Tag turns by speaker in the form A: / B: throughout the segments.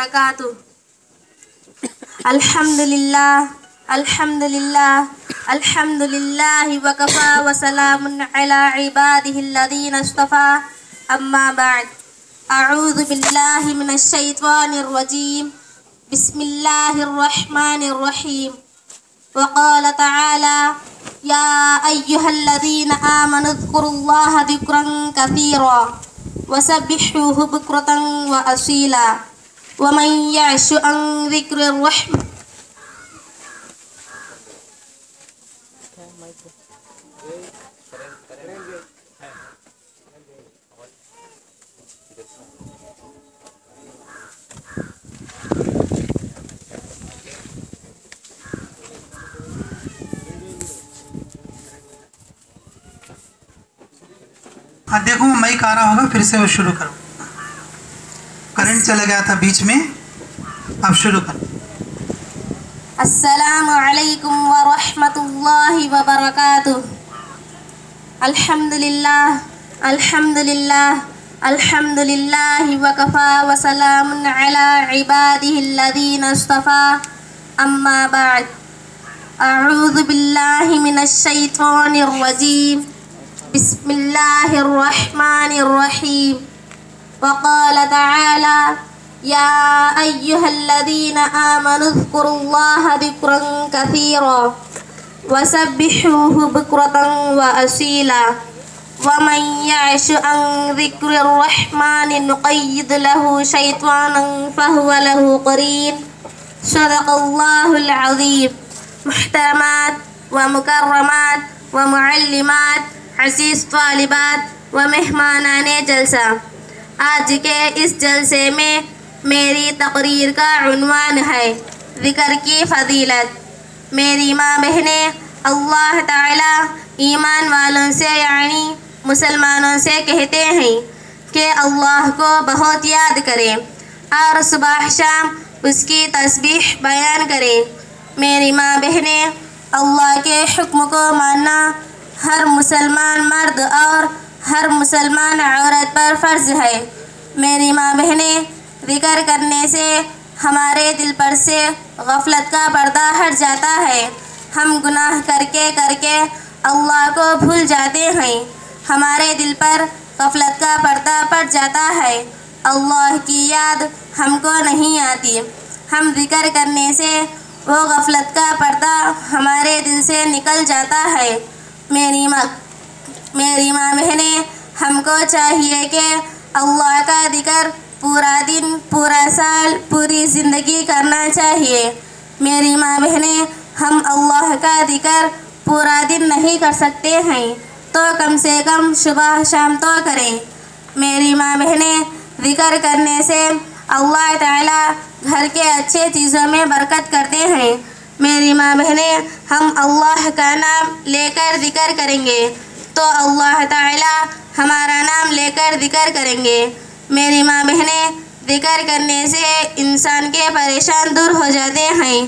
A: وبركاته. الحمد لله الحمد لله الحمد لله وكفى وسلام على عباده الذين اصطفى. أما بعد أعوذ بالله من الشيطان الرجيم. بسم الله الرحمن الرحيم. وقال تعالى يا أيها الذين آمنوا اذكروا الله ذكرا كثيرا وسبحوه بكرة وأصيلا. ومن يعش عن ذكر الرحمن
B: دیکھو میں کہہ رہا ہوگا، پھر سے وہ شروع کروں کرنٹ چلا گیا تھا بیچ میں۔ اب شروع کر
A: السلام علیکم ورحمۃ اللہ وبرکاتہ۔ الحمد للہ الحمد للہ الحمد للہ وکفا وسلام علی عباده الذین اصطفى اما بعد، اعوذ باللہ من الشیطان الرجیم۔ بسم اللہ الرحمن الرحیم۔ وقال تعالى يا أيها الذين آمنوا اذكروا الله ذكرا كثيرا وسبحوه بكرة وأصيلا ومن يعش عن ذكر الرحمن نقيد له شيطانا فهو له قرين. صدق الله العظيم. محترمات ومكرمات ومعلمات عزیز طالبات و مہمانان جلسہ آج کے اس جلسے میں میری تقریر کا عنوان ہے، ذکر کی فضیلت۔ میری ماں بہنیں اللہ تعالی ایمان والوں سے یعنی مسلمانوں سے کہتے ہیں کہ اللہ کو بہت یاد کریں اور صبح شام اس کی تسبیح بیان کریں۔ میری ماں بہنیں اللہ کے حکم کو ماننا ہر مسلمان مرد اور ہر مسلمان عورت پر فرض ہے۔ میری ماں بہنیں، ذکر کرنے سے ہمارے دل پر سے غفلت کا پردہ ہٹ جاتا ہے۔ ہم گناہ کر کے کر کے اللہ کو بھول جاتے ہیں۔ ہمارے دل پر غفلت کا پردہ پڑ جاتا ہے۔ اللہ کی یاد ہم کو نہیں آتی۔ ہم ذکر کرنے سے وہ غفلت کا پردہ ہمارے دل سے نکل جاتا ہے۔ میری ماں میری ماں بہنیں، ہم کو چاہیے کہ اللہ کا ذکر پورا دن، پورا سال، پوری زندگی کرنا چاہیے۔ میری ماں بہنیں، ہم اللہ کا ذکر پورا دن نہیں کر سکتے ہیں۔ تو کم سے کم صبح شام تو کریں۔ میری ماں بہنیں، ذکر کرنے سے اللہ تعالی گھر کے اچھے چیزوں میں برکت کرتے ہیں۔ میری ماں بہنیں، ہم اللہ کا نام لے کر ذکر کریں گے۔ تو اللہ تعالی ہمارا نام لے کر ذکر کریں گے۔ میری ماں بہنیں ذکر کرنے سے انسان کے پریشان دور ہو جاتے ہیں۔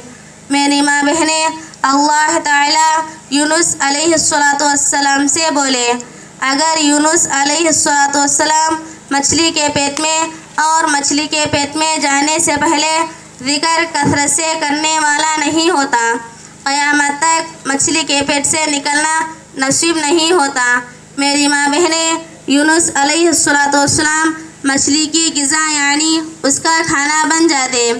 A: میری ماں بہنیں اللہ تعالی یونس علیہ الصلاۃ والسلام سے بولے، اگر یونس علیہ الصلاۃ والسلام مچھلی کے پیٹ میں اور مچھلی کے پیٹ میں جانے سے پہلے ذکر کثرت سے کرنے والا نہیں ہوتا، قیامت تک مچھلی کے پیٹ سے نکلنا نصیب نہیں ہوتا۔ میری ماں بہنیں یونس علیہ الصلاۃ والسلام مچھلی کی غذا یعنی اس کا کھانا بن جاتے۔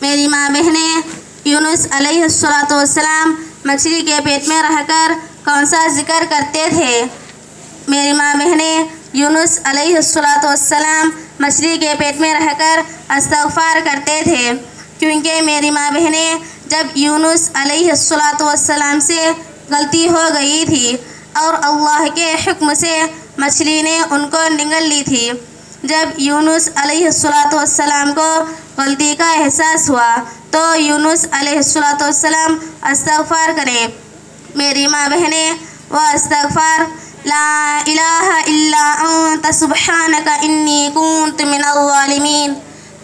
A: میری ماں بہنیں یونس علیہ الصلاۃ والسلام مچھلی کے پیٹ میں رہ کر کون سا ذکر کرتے تھے؟ میری ماں بہنیں یونس علیہ الصلاۃ والسلام مچھلی کے پیٹ میں رہ کر استغفار کرتے تھے۔ کیونکہ میری ماں بہنیں جب یونس علیہ الصلاۃ والسلام سے غلطی ہو گئی تھی اور اللہ کے حکم سے مچھلی نے ان کو نگل لی تھی۔ جب یونس علیہ الصلاۃ والسلام کو غلطی کا احساس ہوا، تو یونس علیہ الصلاۃ والسلام استغفار کریں۔ میری ماں بہنیں، وہ استغفار، لا الہ الا انت، سبحانک انی کنت من الظالمین۔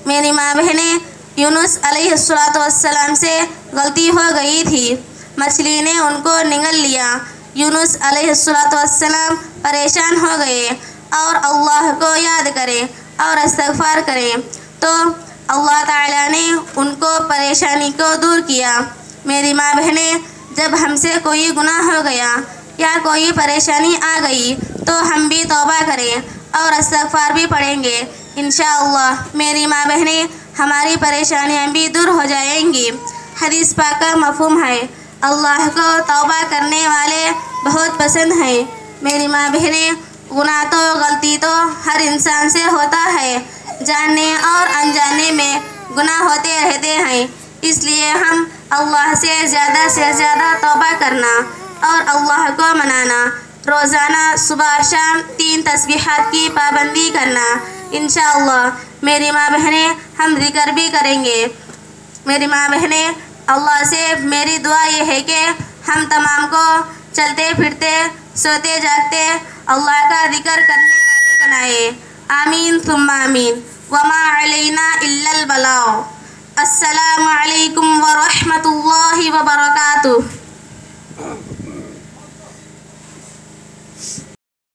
A: میری ماں بہنیں، یونس علیہ الصلاۃ والسلام سے غلطی ہو گئی تھی۔ مچھلی نے ان کو نگل لیا۔ یونس علیہ الصلاۃ والسلام پریشان ہو گئے اور اللہ کو یاد کریں اور استغفار کریں تو اللہ تعالیٰ نے ان کو پریشانی کو دور کیا۔ میری ماں بہنیں، جب ہم سے کوئی گناہ ہو گیا یا کوئی پریشانی آ گئی، تو ہم بھی توبہ کریں اور استغفار بھی پڑھیں گے۔ انشاءاللہ میری ماں بہنیں، ہماری پریشانیاں بھی دور ہو جائیں گی۔ حدیث پاک کا مفہوم ہے اللہ کو توبہ کرنے والے بہت پسند ہیں۔ میری ماں بہنیں گناہ تو غلطی تو ہر انسان سے ہوتا ہے۔ جاننے اور انجانے میں گناہ ہوتے رہتے ہیں۔ اس لیے ہم اللہ سے زیادہ سے زیادہ توبہ کرنا اور اللہ کو منانا۔ روزانہ صبح شام تین تسبیحات کی پابندی کرنا۔ انشاءاللہ میری ماں بہنیں ہم ذکر بھی کریں گے۔ میری ماں بہنیں اللہ سے میری دعا یہ ہے کہ ہم تمام کو چلتے پھرتے، سوتے، جاگتے، اللہ کا ذکر کرنے والے بنائے۔ آمین، ثم آمین۔ وما علینا الا البلاغ۔ السلام علیکم ورحمۃ اللہ وبرکاتہ۔